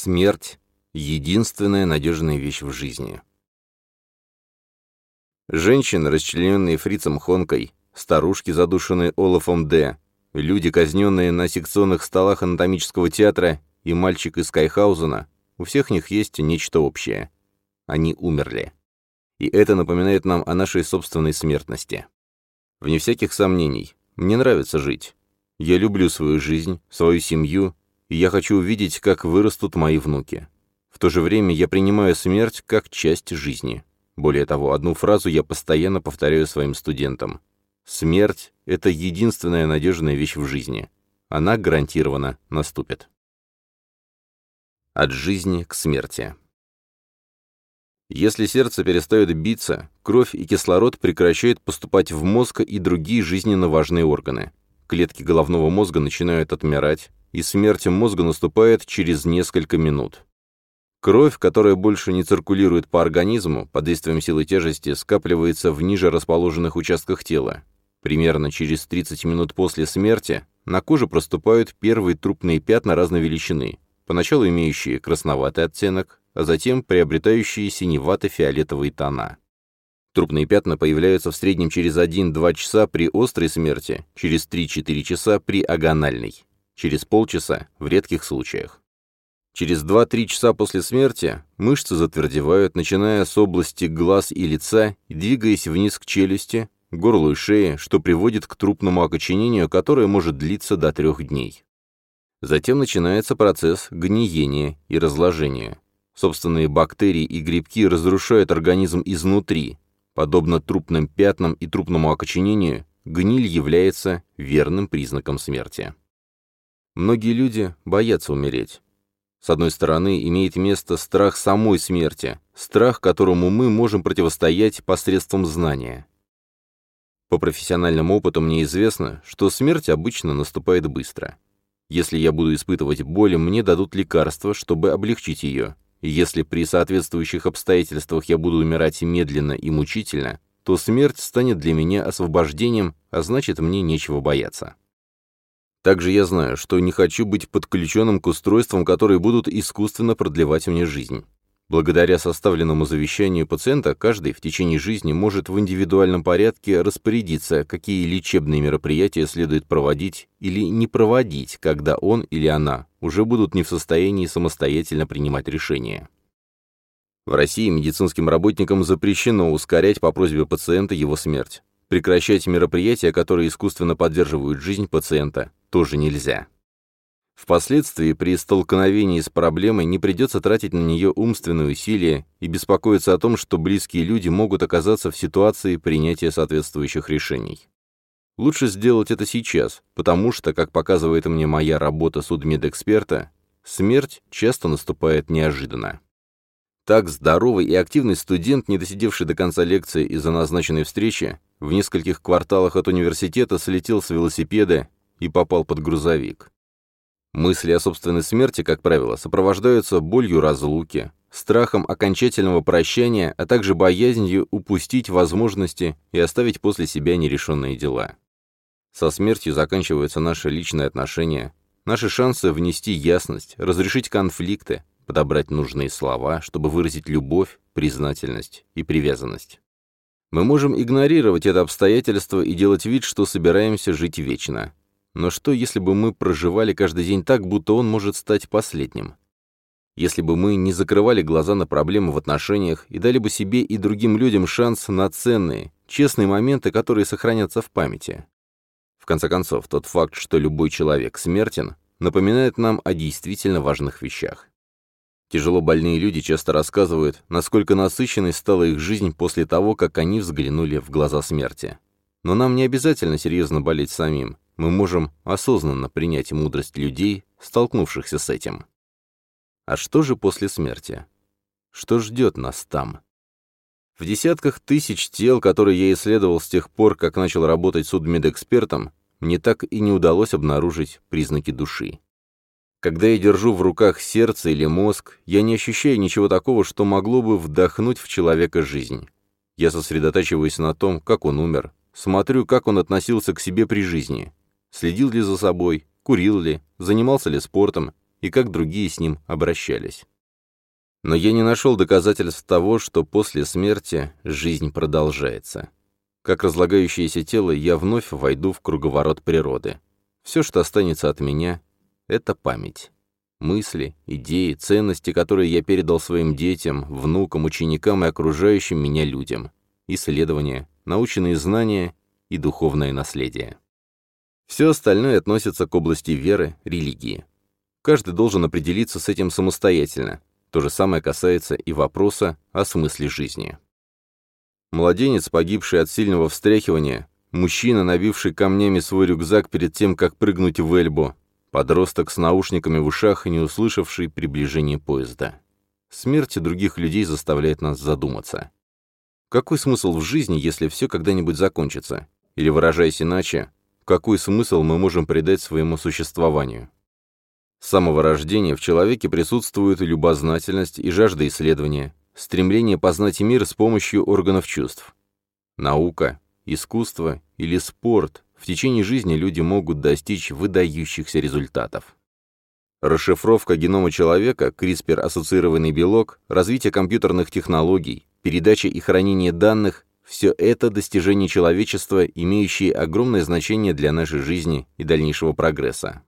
Смерть — единственная надежная вещь в жизни. Женщины, расчлененные фрицем Хонкой, старушки, задушенные Олафом Д., люди, казненные на секционных столах анатомического театра и мальчик из Кайхаузена, у всех них есть нечто общее. Они умерли. И это напоминает нам о нашей собственной смертности. Вне всяких сомнений, мне нравится жить. Я люблю свою жизнь, свою семью, и я хочу увидеть, как вырастут мои внуки. В то же время я принимаю смерть как часть жизни. Более того, одну фразу я постоянно повторяю своим студентам. Смерть — это единственная надежная вещь в жизни. Она гарантированно наступит. От жизни к смерти. Если сердце перестает биться, кровь и кислород прекращают поступать в мозг и другие жизненно важные органы. Клетки головного мозга начинают отмирать, и смерть мозга наступает через несколько минут. Кровь, которая больше не циркулирует по организму, под действием силы тяжести скапливается в ниже расположенных участках тела. Примерно через 30 минут после смерти на коже проступают первые трупные пятна разной величины, поначалу имеющие красноватый оттенок, а затем приобретающие синевато-фиолетовые тона. Трупные пятна появляются в среднем через 1-2 часа при острой смерти, через 3-4 часа при агональной, через полчаса в редких случаях. Через 2-3 часа после смерти мышцы затвердевают, начиная с области глаз и лица и двигаясь вниз к челюсти, горлу и шее, что приводит к трупному окоченению, которое может длиться до трех дней. Затем начинается процесс гниения и разложения. Собственные бактерии и грибки разрушают организм изнутри. Подобно трупным пятнам и трупному окоченению, гниль является верным признаком смерти. Многие люди боятся умереть. С одной стороны, имеет место страх самой смерти, страх, которому мы можем противостоять посредством знания. По профессиональному опыту мне известно, что смерть обычно наступает быстро. Если я буду испытывать боль, мне дадут лекарства, чтобы облегчить ее. И если при соответствующих обстоятельствах я буду умирать медленно и мучительно, то смерть станет для меня освобождением, а значит, мне нечего бояться. Также я знаю, что не хочу быть подключенным к устройствам, которые будут искусственно продлевать мне жизнь. Благодаря составленному завещанию пациента, каждый в течение жизни может в индивидуальном порядке распорядиться, какие лечебные мероприятия следует проводить или не проводить, когда он или она уже будут не в состоянии самостоятельно принимать решения. В России медицинским работникам запрещено ускорять по просьбе пациента его смерть. Прекращать мероприятия, которые искусственно поддерживают жизнь пациента, тоже нельзя. Впоследствии при столкновении с проблемой не придется тратить на нее умственные усилия и беспокоиться о том, что близкие люди могут оказаться в ситуации принятия соответствующих решений. Лучше сделать это сейчас, потому что, как показывает мне моя работа судмедэксперта, смерть часто наступает неожиданно. Так здоровый и активный студент, не досидевший до конца лекции из-за назначенной встречи, в нескольких кварталах от университета слетел с велосипеда и попал под грузовик. Мысли о собственной смерти, как правило, сопровождаются болью разлуки, страхом окончательного прощания, а также боязнью упустить возможности и оставить после себя нерешенные дела. Со смертью заканчиваются наши личные отношения, наши шансы внести ясность, разрешить конфликты, подобрать нужные слова, чтобы выразить любовь, признательность и привязанность. Мы можем игнорировать это обстоятельство и делать вид, что собираемся жить вечно. Но что, если бы мы проживали каждый день так, будто он может стать последним? Если бы мы не закрывали глаза на проблемы в отношениях и дали бы себе и другим людям шанс на ценные, честные моменты, которые сохранятся в памяти. В конце концов, тот факт, что любой человек смертен, напоминает нам о действительно важных вещах. Тяжело больные люди часто рассказывают, насколько насыщенной стала их жизнь после того, как они взглянули в глаза смерти. Но нам не обязательно серьезно болеть самим. Мы можем осознанно принять мудрость людей, столкнувшихся с этим. А что же после смерти? Что ждет нас там? В десятках тысяч тел, которые я исследовал с тех пор, как начал работать судмедэкспертом, мне так и не удалось обнаружить признаки души. Когда я держу в руках сердце или мозг, я не ощущаю ничего такого, что могло бы вдохнуть в человека жизнь. Я сосредотачиваюсь на том, как он умер, смотрю, как он относился к себе при жизни, следил ли за собой, курил ли, занимался ли спортом, и как другие с ним обращались. Но я не нашел доказательств того, что после смерти жизнь продолжается. Как разлагающееся тело, я вновь войду в круговорот природы. Все, что останется от меня, — это память. Мысли, идеи, ценности, которые я передал своим детям, внукам, ученикам и окружающим меня людям. Исследования, научные знания и духовное наследие. Все остальное относится к области веры, религии. Каждый должен определиться с этим самостоятельно. То же самое касается и вопроса о смысле жизни. Младенец, погибший от сильного встряхивания, мужчина, набивший камнями свой рюкзак перед тем, как прыгнуть в Эльбу, подросток с наушниками в ушах, не услышавший приближение поезда. Смерть других людей заставляет нас задуматься. Какой смысл в жизни, если все когда-нибудь закончится? Или, выражаясь иначе, какой смысл мы можем придать своему существованию? С самого рождения в человеке присутствует любознательность и жажда исследования, стремление познать мир с помощью органов чувств. Наука, искусство или спорт в течение жизни люди могут достичь выдающихся результатов. Расшифровка генома человека, CRISPR-ассоциированный белок, развитие компьютерных технологий, передача и хранение данных – все это достижения человечества, имеющие огромное значение для нашей жизни и дальнейшего прогресса.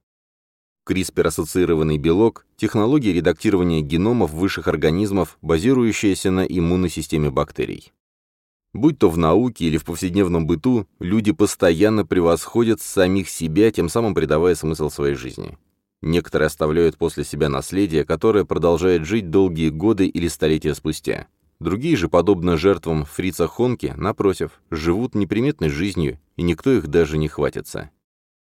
CRISPR-ассоциированный белок – технология редактирования геномов высших организмов, базирующаяся на иммунной системе бактерий. Будь то в науке или в повседневном быту, люди постоянно превосходят самих себя, тем самым придавая смысл своей жизни. Некоторые оставляют после себя наследие, которое продолжает жить долгие годы или столетия спустя. Другие же, подобно жертвам фрица Хонки, напротив, живут неприметной жизнью, и никто их даже не хватится.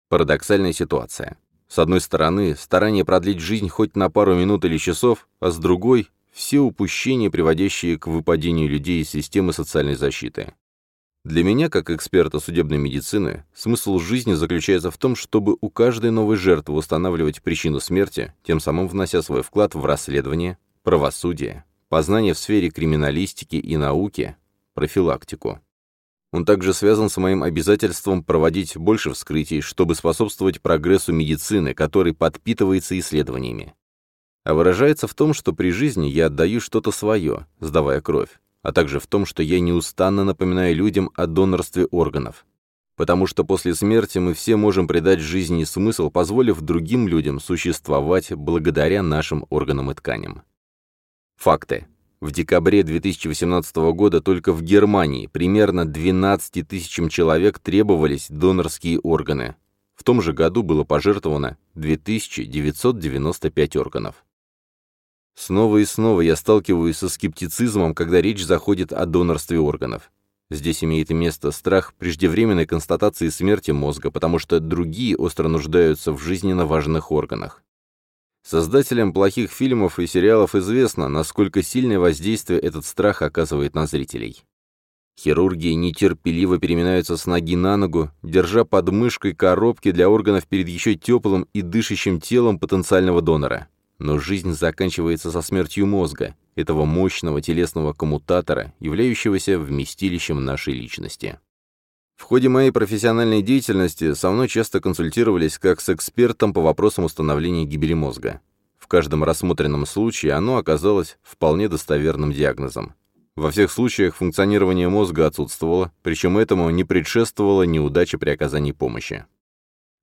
Парадоксальная ситуация. С одной стороны, старание продлить жизнь хоть на пару минут или часов, а с другой – все упущения, приводящие к выпадению людей из системы социальной защиты. Для меня, как эксперта судебной медицины, смысл жизни заключается в том, чтобы у каждой новой жертвы устанавливать причину смерти, тем самым внося свой вклад в расследование, правосудие, познание в сфере криминалистики и науки, профилактику. Он также связан с моим обязательством проводить больше вскрытий, чтобы способствовать прогрессу медицины, который подпитывается исследованиями. А выражается в том, что при жизни я отдаю что-то свое, сдавая кровь, а также в том, что я неустанно напоминаю людям о донорстве органов. Потому что после смерти мы все можем придать жизни смысл, позволив другим людям существовать благодаря нашим органам и тканям. Факты. В декабре 2018 года только в Германии примерно 12 тысячам человек требовались донорские органы. В том же году было пожертвовано 2995 органов. Снова и снова я сталкиваюсь со скептицизмом, когда речь заходит о донорстве органов. Здесь имеет место страх преждевременной констатации смерти мозга, потому что другие остро нуждаются в жизненно важных органах. Создателям плохих фильмов и сериалов известно, насколько сильное воздействие этот страх оказывает на зрителей. Хирурги нетерпеливо переминаются с ноги на ногу, держа под мышкой коробки для органов перед еще теплым и дышащим телом потенциального донора. Но жизнь заканчивается со смертью мозга, этого мощного телесного коммутатора, являющегося вместилищем нашей личности. В ходе моей профессиональной деятельности со мной часто консультировались как с экспертом по вопросам установления гибели мозга. В каждом рассмотренном случае оно оказалось вполне достоверным диагнозом. Во всех случаях функционирование мозга отсутствовало, причем этому не предшествовала неудача при оказании помощи.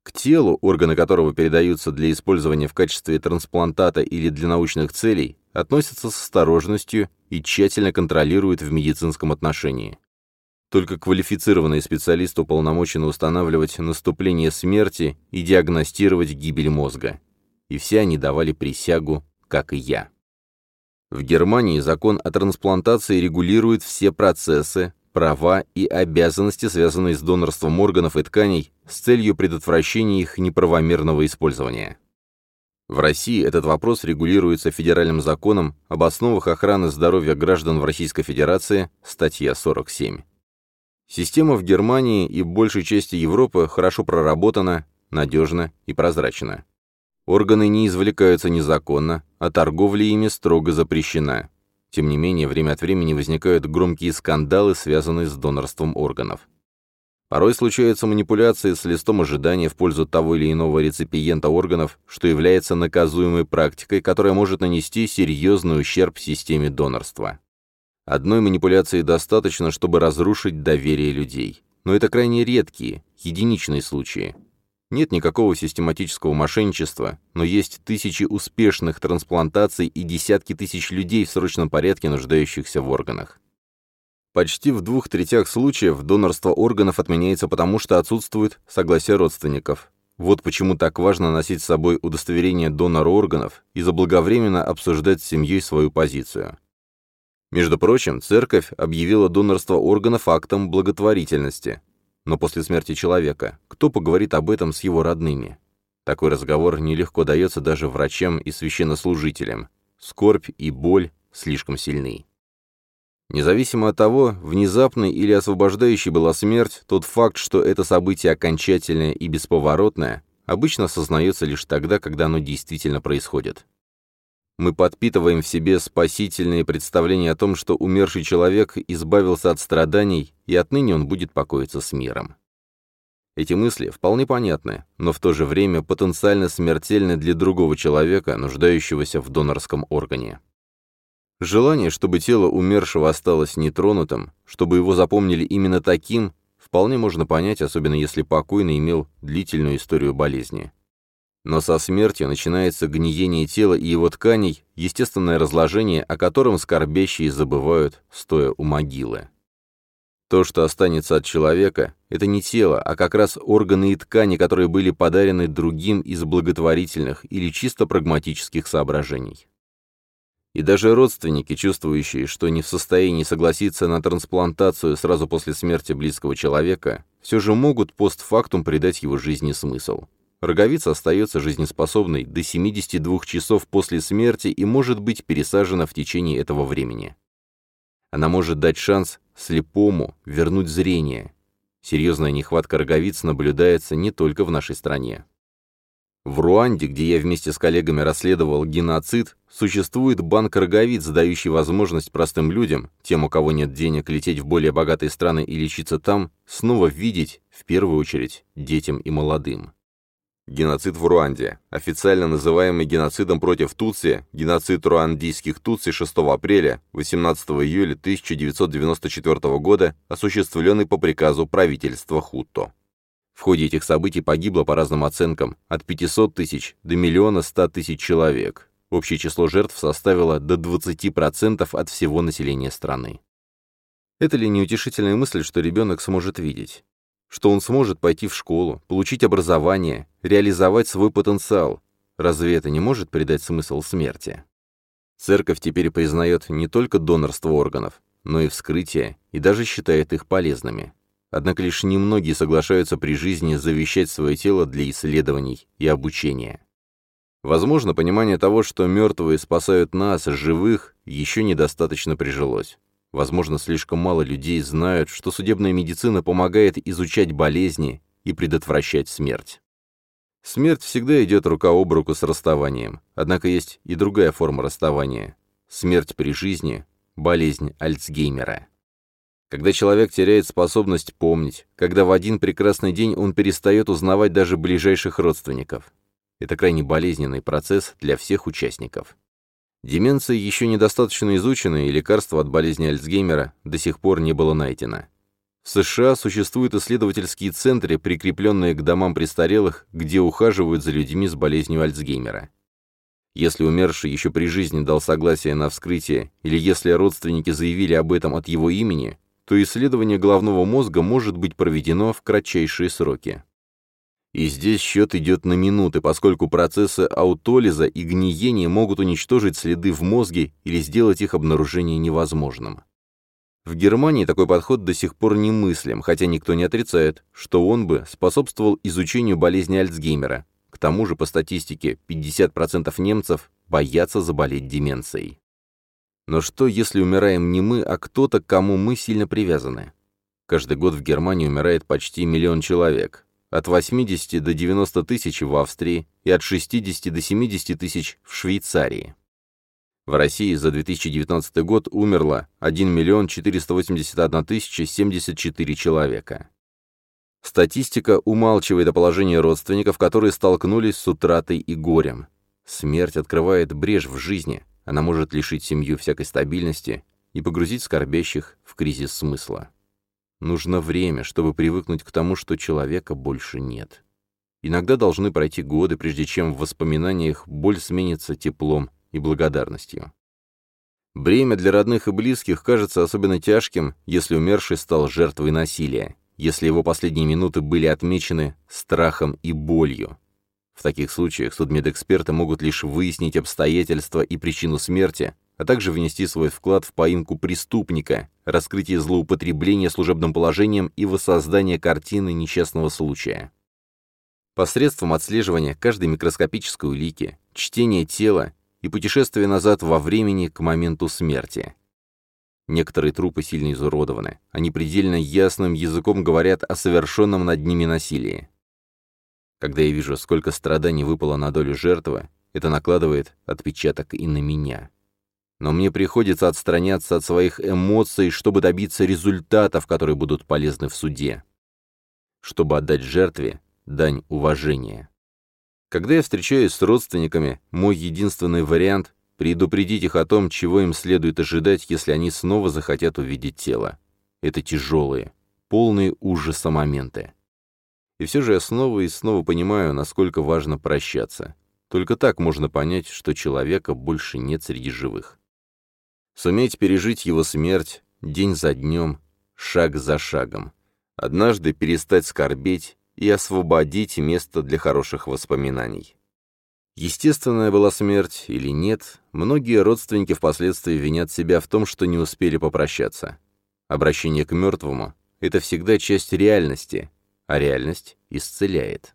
К телу, органы которого передаются для использования в качестве трансплантата или для научных целей, относятся с осторожностью и тщательно контролируют в медицинском отношении. Только квалифицированные специалисты уполномочены устанавливать наступление смерти и диагностировать гибель мозга. И все они давали присягу, как и я. В Германии закон о трансплантации регулирует все процессы, права и обязанности, связанные с донорством органов и тканей, с целью предотвращения их неправомерного использования. В России этот вопрос регулируется федеральным законом об основах охраны здоровья граждан в Российской Федерации, статья 47. Система в Германии и большей части Европы хорошо проработана, надежна и прозрачна. Органы не извлекаются незаконно, а торговля ими строго запрещена. Тем не менее, время от времени возникают громкие скандалы, связанные с донорством органов. Порой случаются манипуляции с листом ожидания в пользу того или иного реципиента органов, что является наказуемой практикой, которая может нанести серьезный ущерб системе донорства. Одной манипуляции достаточно, чтобы разрушить доверие людей. Но это крайне редкие, единичные случаи. Нет никакого систематического мошенничества, но есть тысячи успешных трансплантаций и десятки тысяч людей в срочном порядке, нуждающихся в органах. Почти в двух третях случаев донорство органов отменяется потому, что отсутствует согласие родственников. Вот почему так важно носить с собой удостоверение донора органов и заблаговременно обсуждать с семьей свою позицию. Между прочим, церковь объявила донорство органов актом благотворительности. Но после смерти человека, кто поговорит об этом с его родными? Такой разговор нелегко дается даже врачам и священнослужителям. Скорбь и боль слишком сильны. Независимо от того, внезапной или освобождающей была смерть, тот факт, что это событие окончательное и бесповоротное, обычно осознается лишь тогда, когда оно действительно происходит. Мы подпитываем в себе спасительные представления о том, что умерший человек избавился от страданий, и отныне он будет покоиться с миром. Эти мысли вполне понятны, но в то же время потенциально смертельны для другого человека, нуждающегося в донорском органе. Желание, чтобы тело умершего осталось нетронутым, чтобы его запомнили именно таким, вполне можно понять, особенно если покойный имел длительную историю болезни. Но со смертью начинается гниение тела и его тканей, естественное разложение, о котором скорбящие забывают, стоя у могилы. То, что останется от человека, это не тело, а как раз органы и ткани, которые были подарены другим из благотворительных или чисто прагматических соображений. И даже родственники, чувствующие, что не в состоянии согласиться на трансплантацию сразу после смерти близкого человека, все же могут постфактум придать его жизни смысл. Роговица остается жизнеспособной до 72 часов после смерти и может быть пересажена в течение этого времени. Она может дать шанс слепому вернуть зрение. Серьезная нехватка роговиц наблюдается не только в нашей стране. В Руанде, где я вместе с коллегами расследовал геноцид, существует банк роговиц, дающий возможность простым людям, тем, у кого нет денег, лететь в более богатые страны и лечиться там, снова видеть, в первую очередь, детям и молодым. Геноцид в Руанде, официально называемый геноцидом против Тутси, геноцид руандийских Тутси 6 апреля 18 июля 1994 года, осуществленный по приказу правительства Хутто. В ходе этих событий погибло, по разным оценкам, от 500 тысяч до миллиона 100 тысяч человек. Общее число жертв составило до 20% от всего населения страны. Это ли неутешительная мысль, что ребенок сможет видеть? Что он сможет пойти в школу, получить образование, реализовать свой потенциал? Разве это не может придать смысл смерти? Церковь теперь признает не только донорство органов, но и вскрытие, и даже считает их полезными. Однако лишь немногие соглашаются при жизни завещать свое тело для исследований и обучения. Возможно, понимание того, что мертвые спасают нас, живых, еще недостаточно прижилось. Возможно, слишком мало людей знают, что судебная медицина помогает изучать болезни и предотвращать смерть. Смерть всегда идет рука об руку с расставанием, однако есть и другая форма расставания. Смерть при жизни – болезнь Альцгеймера. Когда человек теряет способность помнить, когда в один прекрасный день он перестает узнавать даже ближайших родственников. Это крайне болезненный процесс для всех участников. Деменция еще недостаточно изучена, и лекарства от болезни Альцгеймера до сих пор не было найдено. В США существуют исследовательские центры, прикрепленные к домам престарелых, где ухаживают за людьми с болезнью Альцгеймера. Если умерший еще при жизни дал согласие на вскрытие, или если родственники заявили об этом от его имени, то исследование головного мозга может быть проведено в кратчайшие сроки. И здесь счет идет на минуты, поскольку процессы аутолиза и гниения могут уничтожить следы в мозге или сделать их обнаружение невозможным. В Германии такой подход до сих пор немыслим, хотя никто не отрицает, что он бы способствовал изучению болезни Альцгеймера. К тому же, по статистике, 50% немцев боятся заболеть деменцией. Но что, если умираем не мы, а кто-то, к кому мы сильно привязаны? Каждый год в Германии умирает почти миллион человек. От 80 до 90 тысяч в Австрии и от 60 до 70 тысяч в Швейцарии. В России за 2019 год умерло 1 миллион 481 тысяча 74 человека. Статистика умалчивает о положении родственников, которые столкнулись с утратой и горем. Смерть открывает брешь в жизни, она может лишить семью всякой стабильности и погрузить скорбящих в кризис смысла. Нужно время, чтобы привыкнуть к тому, что человека больше нет. Иногда должны пройти годы, прежде чем в воспоминаниях боль сменится теплом и благодарностью. Бремя для родных и близких кажется особенно тяжким, если умерший стал жертвой насилия, если его последние минуты были отмечены страхом и болью. В таких случаях судмедэксперты могут лишь выяснить обстоятельства и причину смерти, а также внести свой вклад в поимку преступника, раскрытие злоупотребления служебным положением и воссоздание картины несчастного случая. Посредством отслеживания каждой микроскопической улики, чтения тела и путешествие назад во времени к моменту смерти. Некоторые трупы сильно изуродованы. Они предельно ясным языком говорят о совершенном над ними насилии. Когда я вижу, сколько страданий выпало на долю жертвы, это накладывает отпечаток и на меня. Но мне приходится отстраняться от своих эмоций, чтобы добиться результатов, которые будут полезны в суде. Чтобы отдать жертве дань уважения. Когда я встречаюсь с родственниками, мой единственный вариант — предупредить их о том, чего им следует ожидать, если они снова захотят увидеть тело. Это тяжелые, полные ужаса моменты. И все же я снова и снова понимаю, насколько важно прощаться. Только так можно понять, что человека больше нет среди живых. Суметь пережить его смерть день за днем, шаг за шагом. Однажды перестать скорбеть и освободить место для хороших воспоминаний. Естественная была смерть или нет, многие родственники впоследствии винят себя в том, что не успели попрощаться. Обращение к мертвому — это всегда часть реальности, а реальность исцеляет.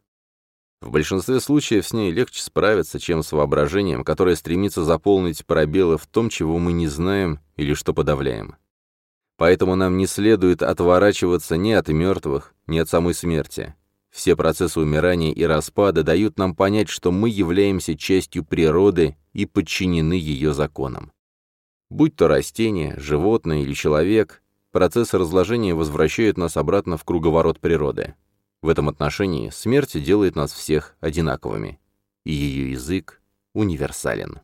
В большинстве случаев с ней легче справиться, чем с воображением, которое стремится заполнить пробелы в том, чего мы не знаем или что подавляем. Поэтому нам не следует отворачиваться ни от мертвых, ни от самой смерти. Все процессы умирания и распада дают нам понять, что мы являемся частью природы и подчинены ее законам. Будь то растение, животное или человек, процесс разложения возвращает нас обратно в круговорот природы. В этом отношении смерть делает нас всех одинаковыми, и ее язык универсален.